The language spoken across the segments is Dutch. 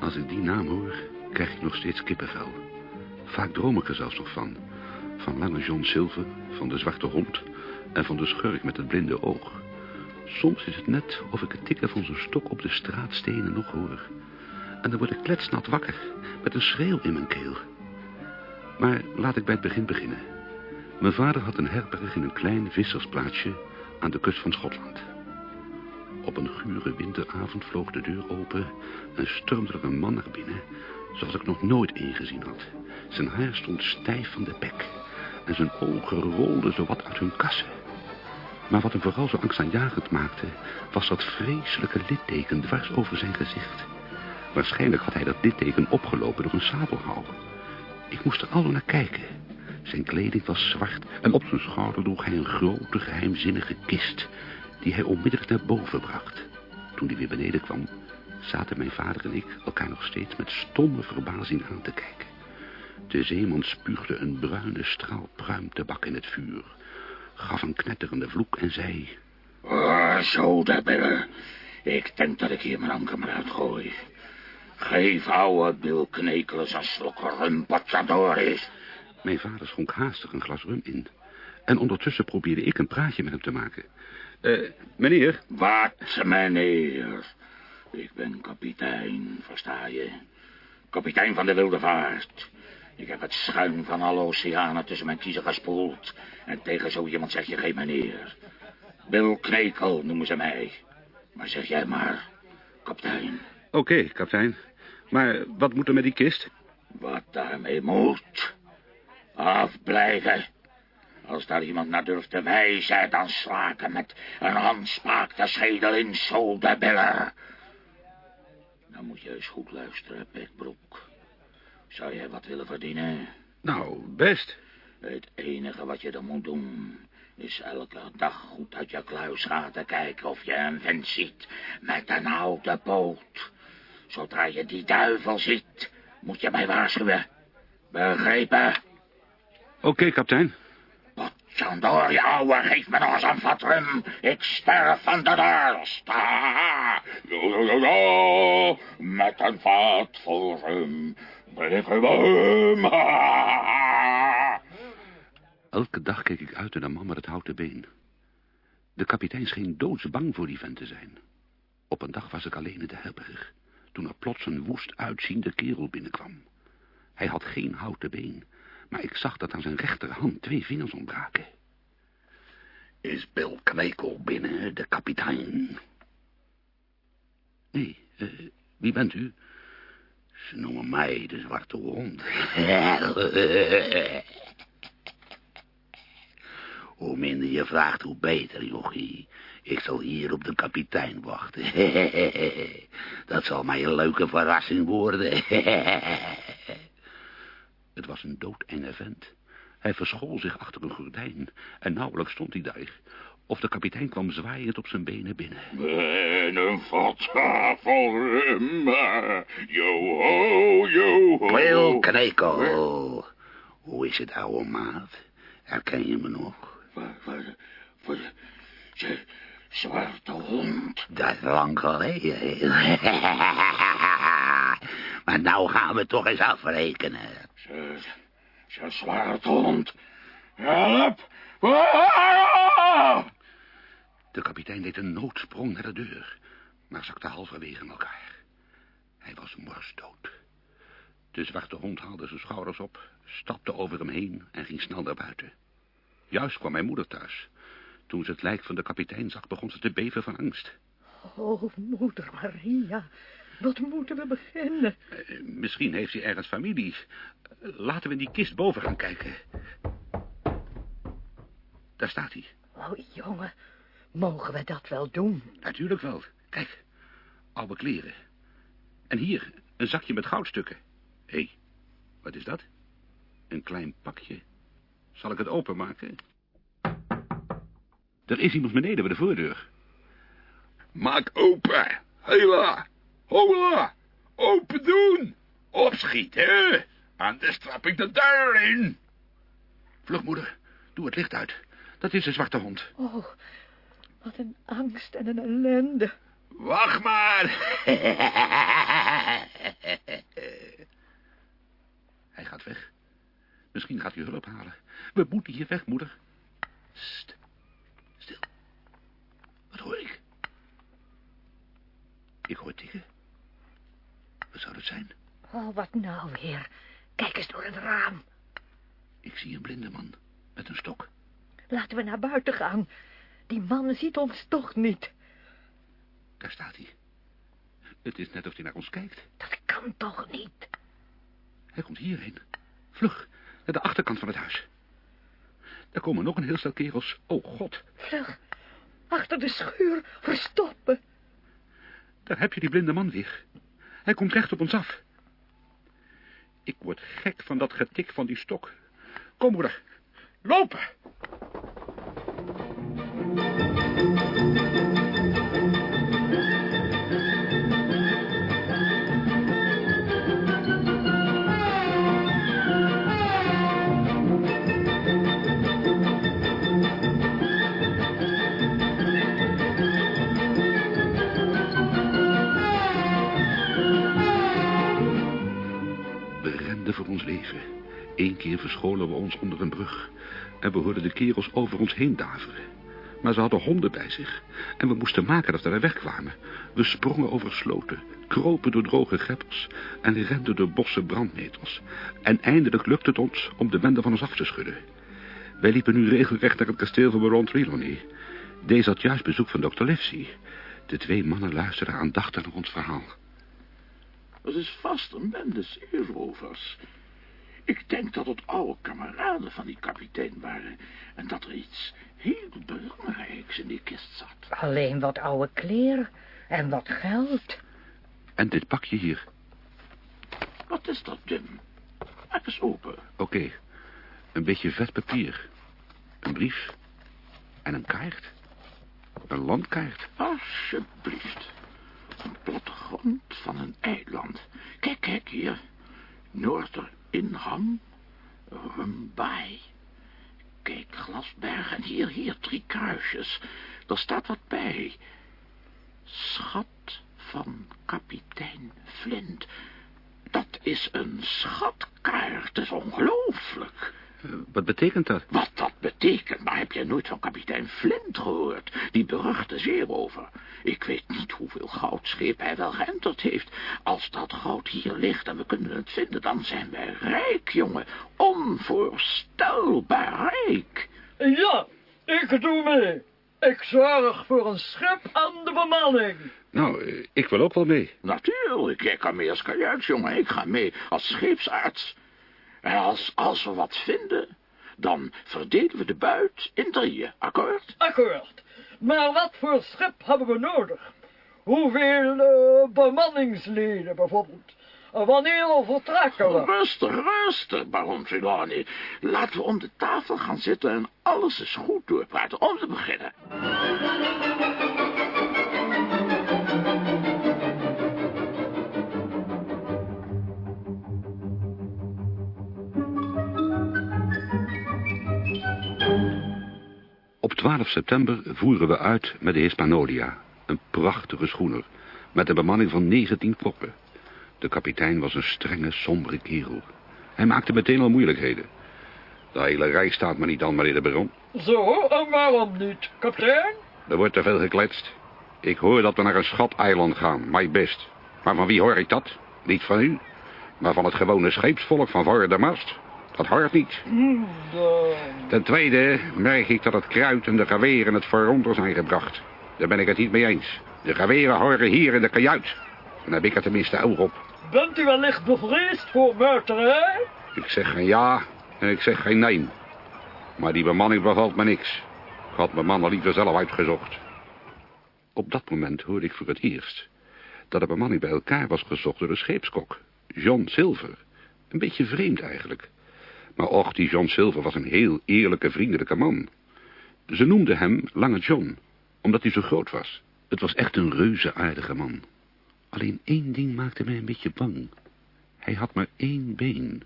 Als ik die naam hoor, krijg ik nog steeds kippenvel. Vaak droom ik er zelfs nog van. Van lange John Silver, van de zwarte hond en van de schurk met het blinde oog. Soms is het net of ik het tikken van zijn stok op de straatstenen nog hoor. En dan word ik kletsnat wakker, met een schreeuw in mijn keel. Maar laat ik bij het begin beginnen. Mijn vader had een herberg in een klein vissersplaatsje aan de kust van Schotland. Op een gure winteravond vloog de deur open en stormde er een man naar binnen, zoals ik nog nooit ingezien had. Zijn haar stond stijf van de bek en zijn ogen rolden zowat uit hun kassen. Maar wat hem vooral zo angstaanjagend maakte, was dat vreselijke litteken dwars over zijn gezicht. Waarschijnlijk had hij dat litteken opgelopen door een sabelhouw. Ik moest er allen naar kijken. Zijn kleding was zwart en op zijn schouder droeg hij een grote geheimzinnige kist... die hij onmiddellijk naar boven bracht. Toen hij weer beneden kwam, zaten mijn vader en ik elkaar nog steeds met stomme verbazing aan te kijken. De zeeman spuugde een bruine straal pruimtebak in het vuur... gaf een knetterende vloek en zei... Oh, zo, daar binnen. Ik denk dat ik hier mijn anker maar uitgooi. Geef ouwe Bill Knekeles een slok rum door is. Mijn vader schonk haastig een glas rum in. En ondertussen probeerde ik een praatje met hem te maken. Eh, meneer? Wat, meneer? Ik ben kapitein, versta je? Kapitein van de Wilde Vaart. Ik heb het schuim van alle oceanen tussen mijn kiezen gespoeld. En tegen zo iemand zeg je geen meneer. Bill Knekel noemen ze mij. Maar zeg jij maar, kapitein. Oké, kapitein. Maar wat moet er met die kist? Wat daarmee moet? Afblijven. Als daar iemand naar durft te wijzen, dan slaken met een handspaak de schedel in Soldebiller. Dan moet je eens goed luisteren, Petbroek. Zou jij wat willen verdienen? Nou, best. Het enige wat je dan moet doen... is elke dag goed uit je kluisgaten kijken... of je een vent ziet met een oude boot. Zodra je die duivel ziet, moet je mij waarschuwen. Begrepen? Oké, okay, kapitein. Potjandor, je ouwe, geef me nog eens een vat rum. Ik sterf van de dorst. Ja, met een vat vol rum. Rum. Elke dag keek ik uit naar de man met het houten been. De kapitein scheen doodsbang voor die vent te zijn. Op een dag was ik alleen in de herberg, toen er plots een woest uitziende kerel binnenkwam. Hij had geen houten been, maar ik zag dat aan zijn rechterhand twee vingers ontbraken. Is Bill Knekel binnen, de kapitein? Nee, uh, wie bent u? Ze noemen mij de zwarte hond. hoe minder je vraagt, hoe beter, jochie. Ik zal hier op de kapitein wachten. Dat zal mij een leuke verrassing worden. Het was een doodenge vent. Hij verschool zich achter een gordijn en nauwelijks stond hij daar. Of de kapitein kwam zwaaiend op zijn benen binnen. En een vat vol rum. Yo ho, yo ho. Wil Knekel. Hoe is het, ouwe maat? Herken je me nog? Waar, waar, zwarte hond. Dat is lang geleden. maar nou gaan we toch eens afrekenen. Ze, ze zwarte hond. Help! De kapitein deed een noodsprong naar de deur, maar zakte halverwege in elkaar. Hij was morsdood. De zwarte hond haalde zijn schouders op, stapte over hem heen en ging snel naar buiten. Juist kwam mijn moeder thuis. Toen ze het lijk van de kapitein zag, begon ze te beven van angst. Oh, moeder Maria, wat moeten we beginnen? Uh, misschien heeft hij ergens familie. laten we in die kist boven gaan kijken. Daar staat hij. Oh, jongen, mogen we dat wel doen? Natuurlijk wel. Kijk, oude kleren. En hier, een zakje met goudstukken. Hé, hey, wat is dat? Een klein pakje. Zal ik het openmaken? Er is iemand beneden bij de voordeur. Maak open. Hela. Hola. Open doen. Opschieten. Anders trap ik de deur in. Vlug, moeder. Doe het licht uit. Dat is een zwarte hond. Oh, wat een angst en een ellende. Wacht maar. Hij gaat weg. Misschien gaat hij hulp halen. We moeten hier weg, moeder. Sst. Stil. Wat hoor ik? Ik hoor tikken. Wat zou dat zijn? Oh, wat nou weer? Kijk eens door het raam. Ik zie een blinde man met een stok. Laten we naar buiten gaan. Die man ziet ons toch niet. Daar staat hij. Het is net of hij naar ons kijkt. Dat kan toch niet? Hij komt hierheen. Vlug, naar de achterkant van het huis. Daar komen nog een heel stel kerels. Oh, god. Vlug, achter de schuur, verstoppen. Daar heb je die blinde man weer. Hij komt recht op ons af. Ik word gek van dat getik van die stok. Kom, moeder. Lopen! Voor ons leven. Eén keer verscholen we ons onder een brug. En we hoorden de kerels over ons heen daveren. Maar ze hadden honden bij zich. En we moesten maken dat we wegkwamen. We sprongen over sloten, kropen door droge greppels... en renden door bossen brandnetels. En eindelijk lukte het ons om de bende van ons af te schudden. Wij liepen nu regelrecht naar het kasteel van baron Trelawney. Deze had juist bezoek van dokter Livesey. De twee mannen luisterden aandachtig naar ons verhaal. Dat is vast een bende zeerovers. Ik denk dat het oude kameraden van die kapitein waren... en dat er iets heel belangrijks in die kist zat. Alleen wat oude kleren en wat geld. En dit pakje hier. Wat is dat, Jim? Maak eens open. Oké, een beetje vet papier. Een brief. En een kaart. Een landkaart. Alsjeblieft. Een plattegrond van een eiland. Kijk, kijk hier. Noorderinham. Rumbai. Kijk, Glasberg en hier, hier, drie kruisjes. Er staat wat bij. Schat van kapitein Flint. Dat is een schatkaart. Dat is ongelooflijk. Wat betekent dat? Wat dat betekent, maar heb jij nooit van kapitein Flint gehoord? Die beruchte zeerover. Ik weet niet hoeveel goudscheep hij wel geënterd heeft. Als dat goud hier ligt en we kunnen het vinden, dan zijn wij rijk, jongen. Onvoorstelbaar rijk. Ja, ik doe mee. Ik zorg voor een schip aan de bemanning. Nou, eh, ik wil ook wel mee. Natuurlijk, jij kan mee als kajuits, jongen. Ik ga mee als scheepsarts. En als, als we wat vinden, dan verdelen we de buit in drieën, akkoord? Akkoord. Maar wat voor schip hebben we nodig? Hoeveel eh, bemanningsleden bijvoorbeeld? En wanneer vertrekken we? Rustig, rustig, baron Trelawney. Laten we om de tafel gaan zitten en alles eens goed doorpraten om te beginnen. 12 september voeren we uit met de Hispanolia. Een prachtige schoener. Met een bemanning van 19 koppen. De kapitein was een strenge, sombere kerel. Hij maakte meteen al moeilijkheden. De hele rij staat me niet aan, meneer de baron. Zo, en waarom niet, kapitein? Er wordt te veel gekletst. Ik hoor dat we naar een schateiland gaan, my best. Maar van wie hoor ik dat? Niet van u, maar van het gewone scheepsvolk van voor de mast. Dat hoort niet. Ten tweede merk ik dat het kruid en de geweren het vooronder zijn gebracht. Daar ben ik het niet mee eens. De geweren horen hier in de kajuit. Dan heb ik er tenminste oog op. Bent u wellicht bevreesd voor muiterij? Ik zeg geen ja en ik zeg geen nee. Maar die bemanning bevalt me niks. Ik had mijn mannen liever zelf uitgezocht. Op dat moment hoorde ik voor het eerst... dat de bemanning bij elkaar was gezocht door de scheepskok. John Silver. Een beetje vreemd eigenlijk. Maar och, die John Silver was een heel eerlijke, vriendelijke man. Ze noemden hem Lange John, omdat hij zo groot was. Het was echt een reuze aardige man. Alleen één ding maakte mij een beetje bang. Hij had maar één been.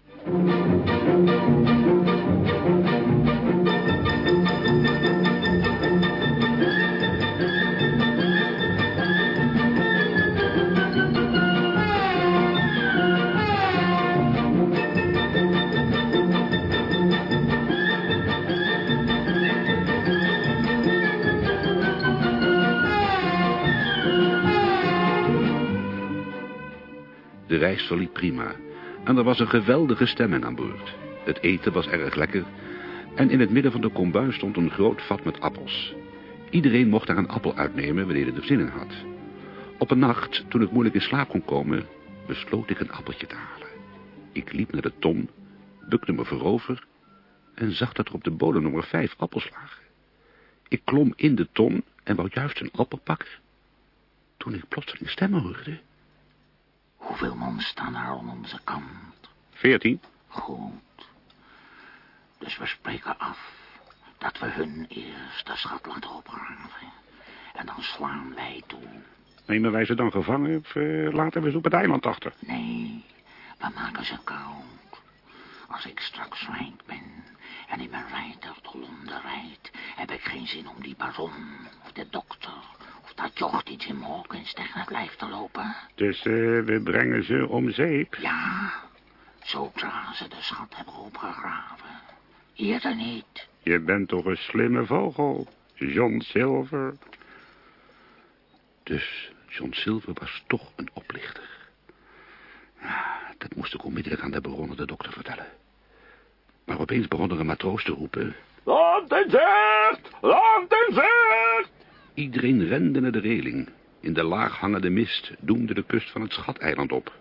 Reis verliep prima. En er was een geweldige stemming aan boord. Het eten was erg lekker. En in het midden van de kombuis stond een groot vat met appels. Iedereen mocht daar een appel uitnemen wanneer hij er zin in had. Op een nacht, toen ik moeilijk in slaap kon komen, besloot ik een appeltje te halen. Ik liep naar de ton, bukte me voorover en zag dat er op de bodem nummer vijf appels lagen. Ik klom in de ton en wou juist een appel pakken, toen ik plotseling stemmen hoorde. Hoeveel man staan er aan onze kant? Veertien? Goed. Dus we spreken af dat we hun eerst de schat laten opgraven. En dan slaan wij toe. Nemen wij ze dan gevangen of uh, laten we ze op het eiland achter? Nee, we maken ze koud. Als ik straks rijk ben en in mijn rijtuig de Londen rijd... heb ik geen zin om die baron of de dokter of dat jocht iets in Hawkins tegen het lijf te lopen. Dus uh, we brengen ze om zeep? Ja, zodra ze de schat hebben opgegraven. Eerder niet. Je bent toch een slimme vogel, John Silver. Dus John Silver was toch een oplichter. Ja, dat moest ik onmiddellijk aan de baron de dokter vertellen. Maar opeens begon er een matroos te roepen... Land in zicht! Land in zicht! Iedereen rende naar de reling. In de laag hangende mist doemde de kust van het Schateiland op.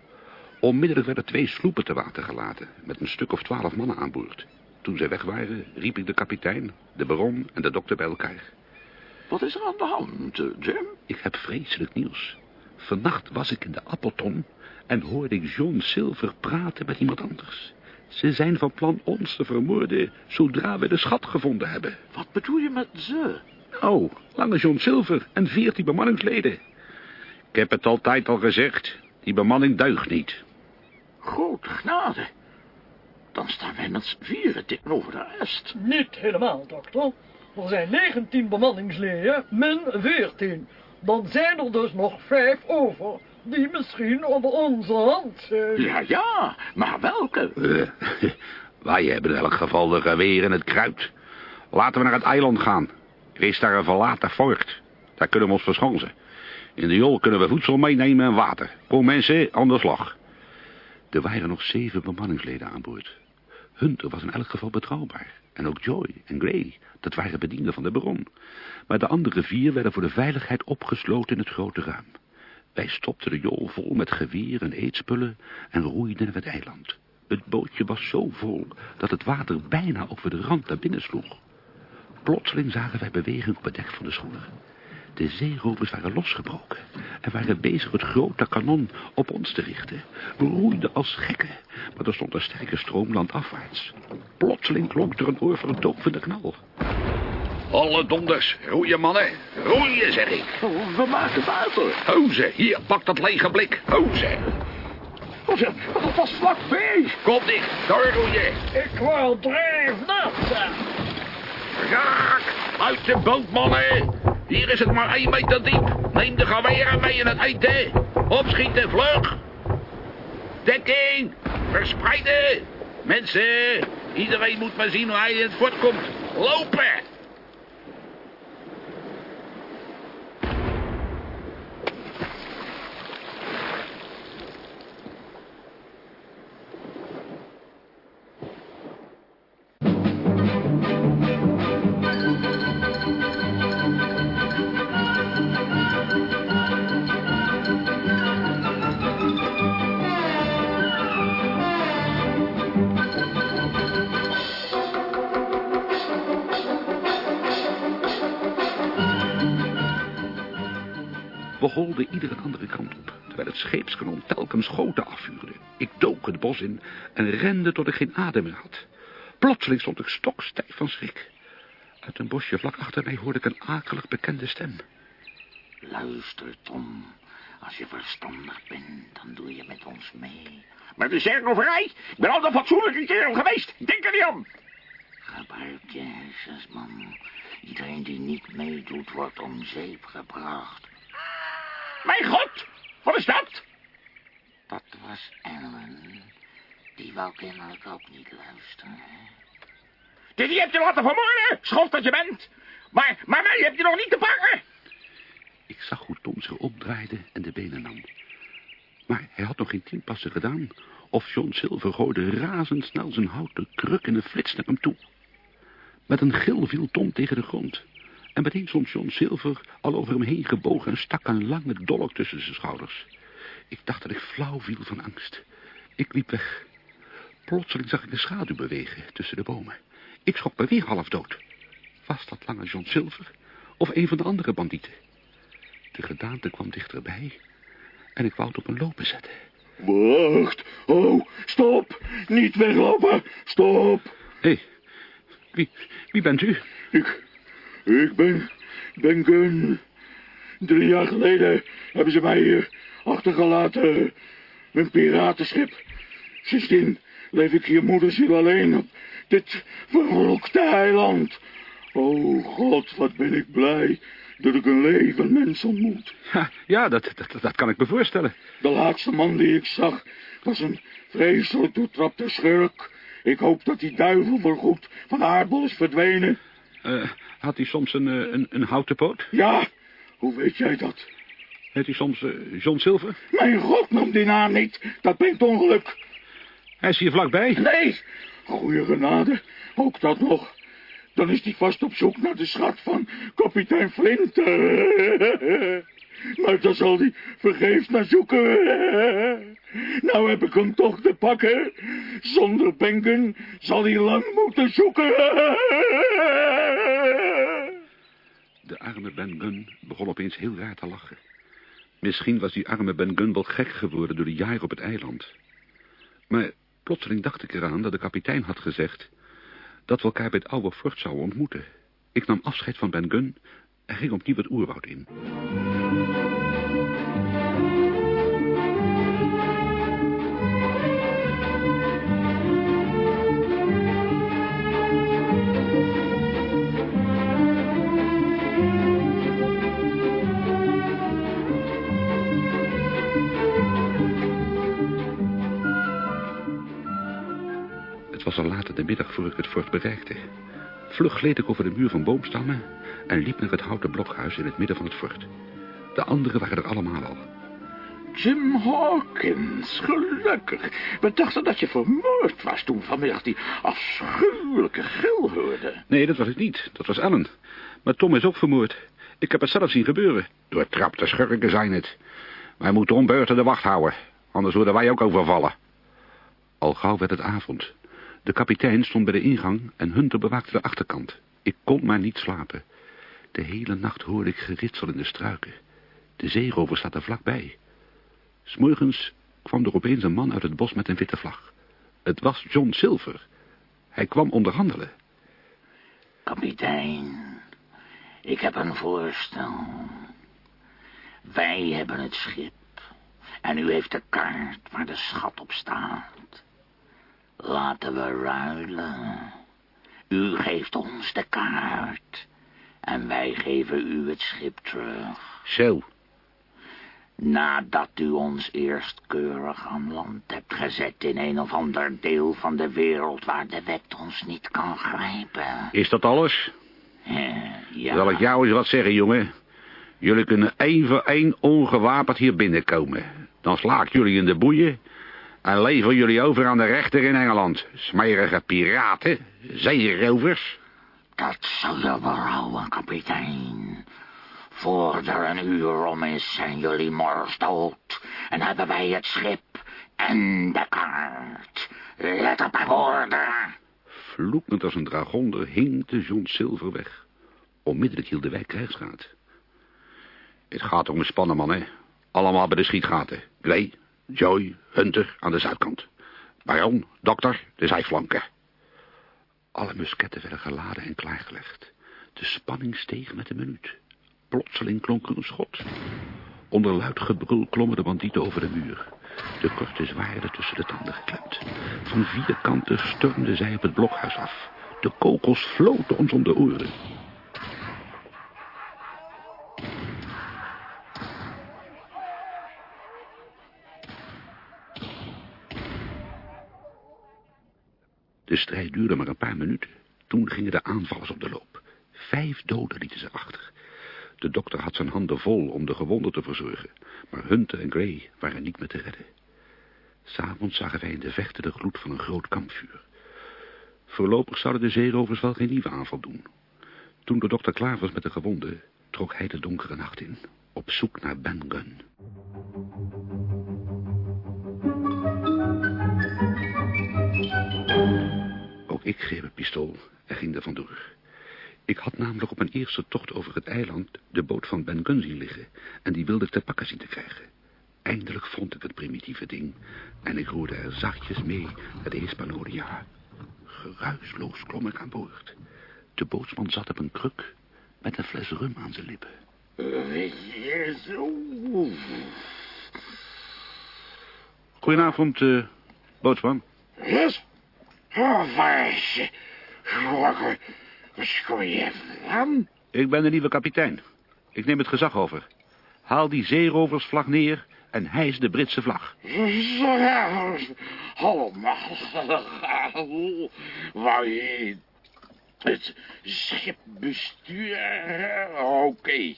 Onmiddellijk werden twee sloepen te water gelaten... met een stuk of twaalf mannen aan boord. Toen zij weg waren, riep ik de kapitein, de baron en de dokter bij elkaar. Wat is er aan de hand, Jim? Ik heb vreselijk nieuws. Vannacht was ik in de Appleton en hoorde ik John Silver praten met iemand anders. Ze zijn van plan ons te vermoorden zodra we de schat gevonden hebben. Wat bedoel je met ze? Oh, lange John Silver en veertien bemanningsleden. Ik heb het altijd al gezegd, die bemanning deugt niet. Grote genade. Dan staan wij met z'n vieren tegenover de rest. Niet helemaal, dokter. Er zijn 19 bemanningsleden, min 14. Dan zijn er dus nog vijf over, die misschien onder onze hand zijn. Ja, ja, maar welke? Uh, wij hebben in elk geval de geweer en het kruid. Laten we naar het eiland gaan. Is daar een verlaten fort. Daar kunnen we ons verschansen. In de jol kunnen we voedsel meenemen en water. Kom mensen, aan de slag. Er waren nog zeven bemanningsleden aan boord. Hunter was in elk geval betrouwbaar. En ook Joy en Gray, dat waren bedienden van de baron. Maar de andere vier werden voor de veiligheid opgesloten in het grote ruim. Wij stopten de jol vol met geweer en eetspullen en roeiden naar het eiland. Het bootje was zo vol dat het water bijna over de rand naar binnen sloeg. Plotseling zagen wij beweging op het dek van de schoenen. De zeerovers waren losgebroken en waren bezig het grote kanon op ons te richten. We roeiden als gekken, maar er stond een sterke stroom landafwaarts. Plotseling klonk er een oorverdovende knal. Alle donders, roeien mannen, roeien zeg ik. We maken water. Hoze, hier, pak dat lege blik, hoze. Dat was vlakbij. Kom dicht, daar roeien. Ik wou drijfnat zijn. Uit de boot mannen. Hier is het maar één meter diep. Neem de geweren mee in het eten. Opschieten, vlug. Dekking, verspreiden. Mensen, iedereen moet maar zien hoe hij in het fort komt. Lopen. We holden iedere andere kant op, terwijl het scheepskanon telkens schoten afvuurde. Ik dook het bos in en rende tot ik geen adem meer had. Plotseling stond ik stokstijf van schrik. Uit een bosje vlak achter mij hoorde ik een akelig bekende stem. Luister, Tom. Als je verstandig bent, dan doe je met ons mee. Maar de zerkoverij? Ik ben altijd een fatsoenlijke kerel geweest. Denk er niet aan. Gebruik je hersens, man. Iedereen die niet meedoet, wordt om zeep gebracht. Mijn god, wat is dat? Dat was Ellen. Die wou kennelijk ook niet luisteren. Die, die hebt je laten vermoorden, schof dat je bent. Maar, maar mij heb je nog niet te pakken. Ik zag hoe Tom zich opdraaide en de benen nam. Maar hij had nog geen tien passen gedaan, of John Silver gooide razendsnel zijn houten kruk in een flits naar hem toe. Met een gil viel Tom tegen de grond. En meteen stond John Silver al over hem heen gebogen en stak een lange dolk tussen zijn schouders. Ik dacht dat ik flauw viel van angst. Ik liep weg. Plotseling zag ik een schaduw bewegen tussen de bomen. Ik schrok me weer half dood. Was dat lange John Silver of een van de andere bandieten? De gedaante kwam dichterbij en ik wou het op een lopen zetten. Wacht. Oh, stop. Niet weglopen. Stop. Hé, hey, wie, wie bent u? Ik, ik ben, ben Gun. Drie jaar geleden hebben ze mij hier achtergelaten. Mijn piratenschip. Sindsdien leef ik hier moederziel alleen op dit vervloekte eiland. Oh God, wat ben ik blij dat ik een leven mens ontmoet. Ha, ja, dat, dat, dat kan ik me voorstellen. De laatste man die ik zag was een vreselijk doortrapte schurk. Ik hoop dat die duivel voorgoed van aardbol is verdwenen. Uh, had hij soms een, een, een houten poot? Ja, hoe weet jij dat? Heet hij soms uh, John Silver? Mijn god, noem die naam niet. Dat brengt ongeluk. Hij is hier vlakbij. Nee, goeie genade. Ook dat nog. Dan is hij vast op zoek naar de schat van kapitein Flint. Maar daar zal hij vergeefs naar zoeken. Nou heb ik hem toch te pakken. Zonder Bengen zal hij lang moeten zoeken. De arme Ben Gunn begon opeens heel raar te lachen. Misschien was die arme Ben Gunn wel gek geworden door de jaar op het eiland. Maar plotseling dacht ik eraan dat de kapitein had gezegd... dat we elkaar bij het oude fort zouden ontmoeten. Ik nam afscheid van Ben Gunn en ging opnieuw het oerwoud in. Was al later de middag voor ik het fort bereikte. Vlug gleed ik over de muur van boomstammen en liep naar het houten blokhuis in het midden van het fort. De anderen waren er allemaal al. Jim Hawkins, gelukkig. We dachten dat je vermoord was toen vanmiddag die afschuwelijke gil hoorde. Nee, dat was het niet. Dat was Ellen. Maar Tom is ook vermoord. Ik heb het zelf zien gebeuren. Door trapte schurken zijn het. Wij moeten om beurten de wacht houden. Anders worden wij ook overvallen. Al gauw werd het avond. De kapitein stond bij de ingang en Hunter bewaakte de achterkant. Ik kon maar niet slapen. De hele nacht hoorde ik geritsel in de struiken. De zeerover staat er vlakbij. S'morgens kwam er opeens een man uit het bos met een witte vlag. Het was John Silver. Hij kwam onderhandelen. Kapitein, ik heb een voorstel. Wij hebben het schip en u heeft de kaart waar de schat op staat. Laten we ruilen. U geeft ons de kaart en wij geven u het schip terug. Zo. Nadat u ons eerst keurig aan land hebt gezet in een of ander deel van de wereld waar de wet ons niet kan grijpen. Is dat alles? Eh, ja. Zal ik jou eens wat zeggen, jongen? Jullie kunnen één voor één ongewapend hier binnenkomen. Dan sla ik jullie in de boeien en lever jullie over aan de rechter in Engeland. Smerige piraten, zeerovers. Dat zal je berouwen, kapitein. Voor er een uur om is zijn jullie mors dood. En hebben wij het schip en de kaart. Let op mijn woorden. Vloekend als een dragonder hing de John Silver weg. Onmiddellijk hielden wij krijgsraad. Het gaat om een spannen man, hè. Allemaal bij de schietgaten. Gray, Joy, Hunter aan de zuidkant. Baron, dokter, de zijflanken. Alle musketten werden geladen en klaargelegd. De spanning steeg met de minuut. Plotseling klonk een schot. Onder luid gebrul klommen de bandieten over de muur. De korte zwaarden tussen de tanden geklemd. Van vier kanten stormden zij op het blokhuis af. De kogels floten ons om de oren. De strijd duurde maar een paar minuten. Toen gingen de aanvallers op de loop. Vijf doden lieten ze achter. De dokter had zijn handen vol om de gewonden te verzorgen, maar Hunter en Gray waren niet meer te redden. S'avonds zagen wij in de vechten de gloed van een groot kampvuur. Voorlopig zouden de zeerovers wel geen nieuwe aanval doen. Toen de dokter klaar was met de gewonden, trok hij de donkere nacht in, op zoek naar Ben Gunn. Ik greep een pistool en ging er vandoor. Ik had namelijk op mijn eerste tocht over het eiland de boot van Ben Gunn zien liggen en die wilde ik te pakken zien te krijgen. Eindelijk vond ik het primitieve ding en ik roerde er zachtjes mee naar de Hispanonia. Geruisloos klom ik aan boord. De bootsman zat op een kruk met een fles rum aan zijn lippen. Goedenavond, uh, bootsman. Yes? Oh, waar is je? Waar vandaan? Ik ben de nieuwe kapitein. Ik neem het gezag over. Haal die zeeroversvlag neer en hijs de Britse vlag. Allemaal. Wou je het schip besturen? Oké.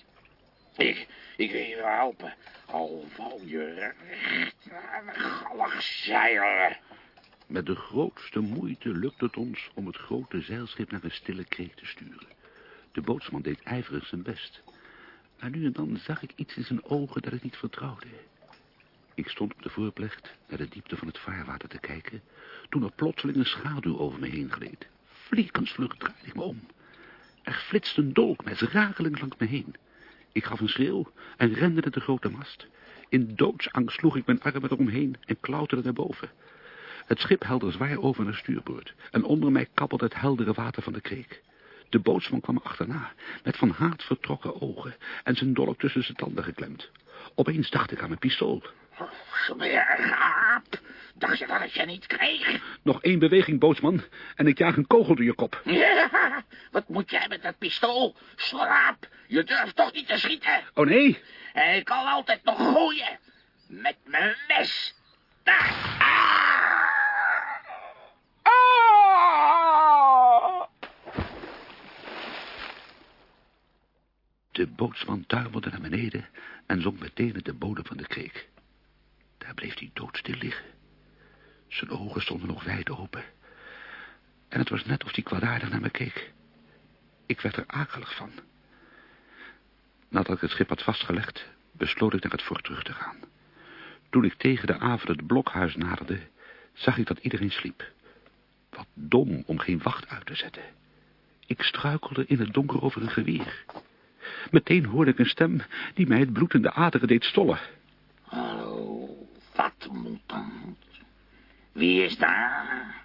Ik, ik wil je helpen. Al val je recht aan de gallig zeilen. Met de grootste moeite lukt het ons om het grote zeilschip naar een stille kreek te sturen. De bootsman deed ijverig zijn best. Maar nu en dan zag ik iets in zijn ogen dat ik niet vertrouwde. Ik stond op de voorplecht naar de diepte van het vaarwater te kijken... toen er plotseling een schaduw over me heen gleed. Vliegensvlug draaide ik me om. Er flitste een dolkmes rakelings langs me heen. Ik gaf een schreeuw en rende naar de grote mast. In doodsangst sloeg ik mijn armen eromheen en klauterde naar boven. Het schip helde zwaar over naar stuurboord en onder mij kabbelde het heldere water van de kreek. De bootsman kwam achterna, met van haat vertrokken ogen en zijn dolk tussen zijn tanden geklemd. Opeens dacht ik aan mijn pistool. Smeergaap, dacht je dat ik je niet kreeg? Nog één beweging, bootsman, en ik jaag een kogel door je kop. Ja, wat moet jij met dat pistool? Slaap, je durft toch niet te schieten? Oh nee? Ik kan altijd nog gooien. Met mijn mes. Daar. Ah! Ah! De bootsman tuimelde naar beneden en zonk meteen met de bodem van de kreek. Daar bleef hij doodstil liggen. Zijn ogen stonden nog wijd open. En het was net of hij kwaadaardig naar me keek. Ik werd er akelig van. Nadat ik het schip had vastgelegd, besloot ik naar het fort terug te gaan. Toen ik tegen de avond het blokhuis naderde, zag ik dat iedereen sliep. Wat dom om geen wacht uit te zetten. Ik struikelde in het donker over een geweer. Meteen hoorde ik een stem die mij het bloed in de aderen deed stollen. Hallo, wat moet dan? Wie is daar?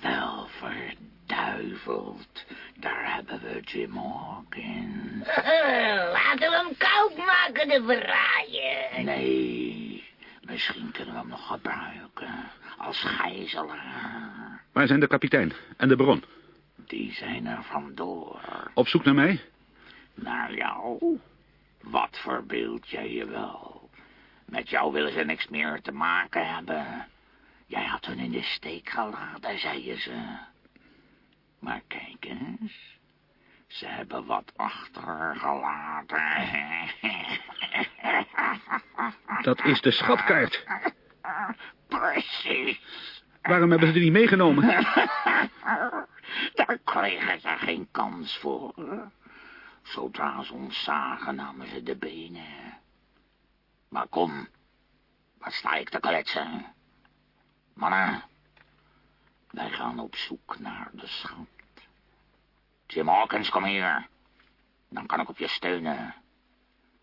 Wel verduiveld, daar hebben we Jim Hawkins. Laten we hem koud maken, de verraaien. Nee, misschien kunnen we hem nog gebruiken als gijzelaar. Waar zijn de kapitein en de baron? Die zijn er vandoor. Op zoek naar mij? Naar jou? Wat verbeeld jij je wel? Met jou willen ze niks meer te maken hebben. Jij had hun in de steek gelaten, zeiden ze. Maar kijk eens. Ze hebben wat achtergelaten. Dat is de schatkaart. Precies. Waarom hebben ze die niet meegenomen? Daar kregen ze geen kans voor. Zodra ze ons zagen, namen ze de benen. Maar kom, wat sta ik te kletsen? Mannen, wij gaan op zoek naar de schat. Jim Hawkins, kom hier. Dan kan ik op je steunen.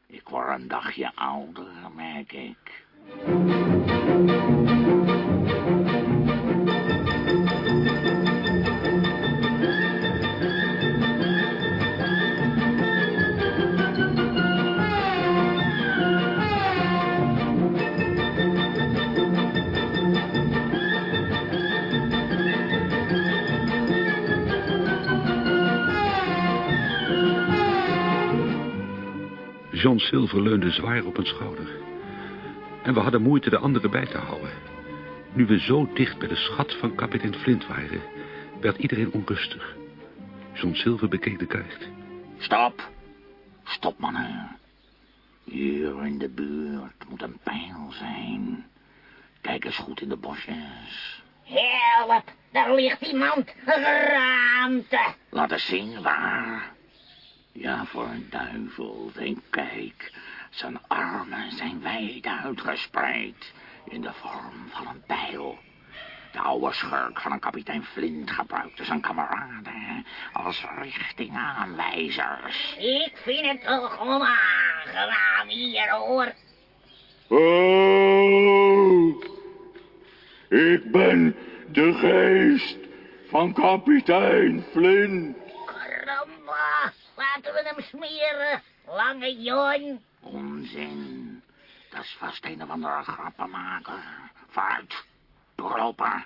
Ik word een dagje ouder, merk ik. John Silver leunde zwaar op een schouder. En we hadden moeite de anderen bij te houden. Nu we zo dicht bij de schat van kapitein Flint waren, werd iedereen onrustig. John Silver bekeek de kaart. Stop. Stop, mannen. Hier in de buurt moet een pijl zijn. Kijk eens goed in de bosjes. Help, daar ligt iemand. Ruimte. Laat eens zien waar. Ja, voor een duivel. En kijk, zijn armen zijn wijd uitgespreid. In de vorm van een pijl. De oude schurk van een kapitein Flint gebruikte zijn kameraden als richtingaanwijzers. Ik vind het toch onaangenaam hier, hoor. Oh, ik ben de geest van kapitein Flint. Laten we hem smeren. Lange Jon. Onzin. Dat is vast een of andere grappenmaker. Vaart, doorlopen.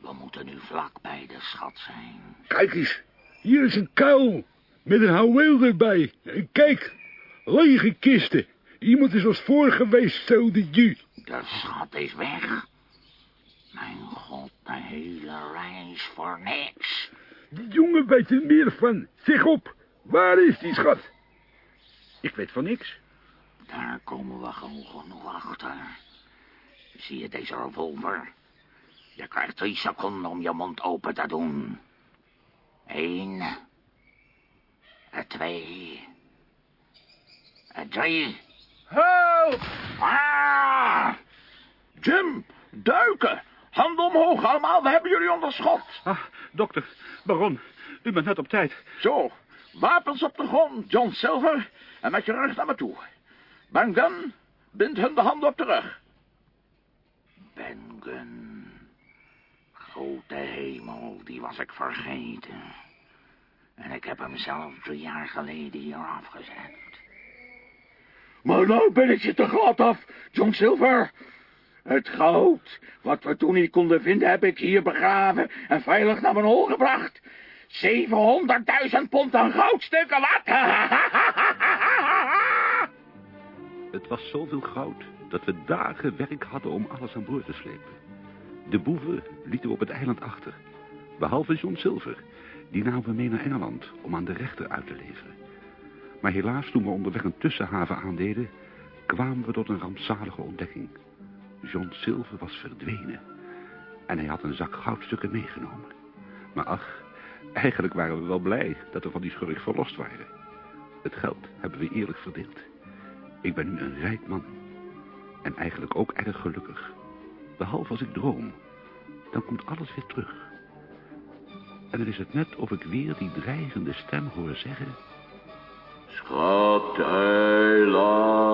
We moeten nu vlak bij de schat zijn. Kijk eens, hier is een kuil met een houweel erbij. En kijk, lege kisten. Iemand is als voor geweest, zo de ju. De schat is weg. Mijn god, de hele reis voor niks. Die jongen weet er meer van. Zeg op, waar is die schat? Ik weet van niks. Daar komen we gewoon genoeg achter. Zie je deze revolver? Je krijgt drie seconden om je mond open te doen. Eén. En twee. En drie. Help! Ah! Jim, duiken! Handen omhoog allemaal, we hebben jullie onder schot. Ah, dokter, baron, u bent net op tijd. Zo, wapens op de grond, John Silver, en met je rug naar me toe. Ben Gunn, bind hun de handen op de rug. Ben Gunn. Grote hemel, die was ik vergeten. En ik heb hem zelf drie jaar geleden hier afgezet. Maar nou ben ik je te glad af, John Silver. Het goud, wat we toen niet konden vinden, heb ik hier begraven en veilig naar mijn hol gebracht. 700.000 pond aan goudstukken, wat? Het was zoveel goud dat we dagen werk hadden om alles aan boord te slepen. De boeven lieten we op het eiland achter. Behalve John Silver, die namen we mee naar Engeland om aan de rechter uit te leveren. Maar helaas, toen we onderweg een tussenhaven aandeden, kwamen we tot een rampzalige ontdekking. John Silver was verdwenen en hij had een zak goudstukken meegenomen. Maar ach, eigenlijk waren we wel blij dat we van die schurk verlost waren. Het geld hebben we eerlijk verdeeld. Ik ben nu een rijk man. En eigenlijk ook erg gelukkig. Behalve als ik droom. Dan komt alles weer terug. En dan is het net of ik weer die dreigende stem hoor zeggen... Schat eiland.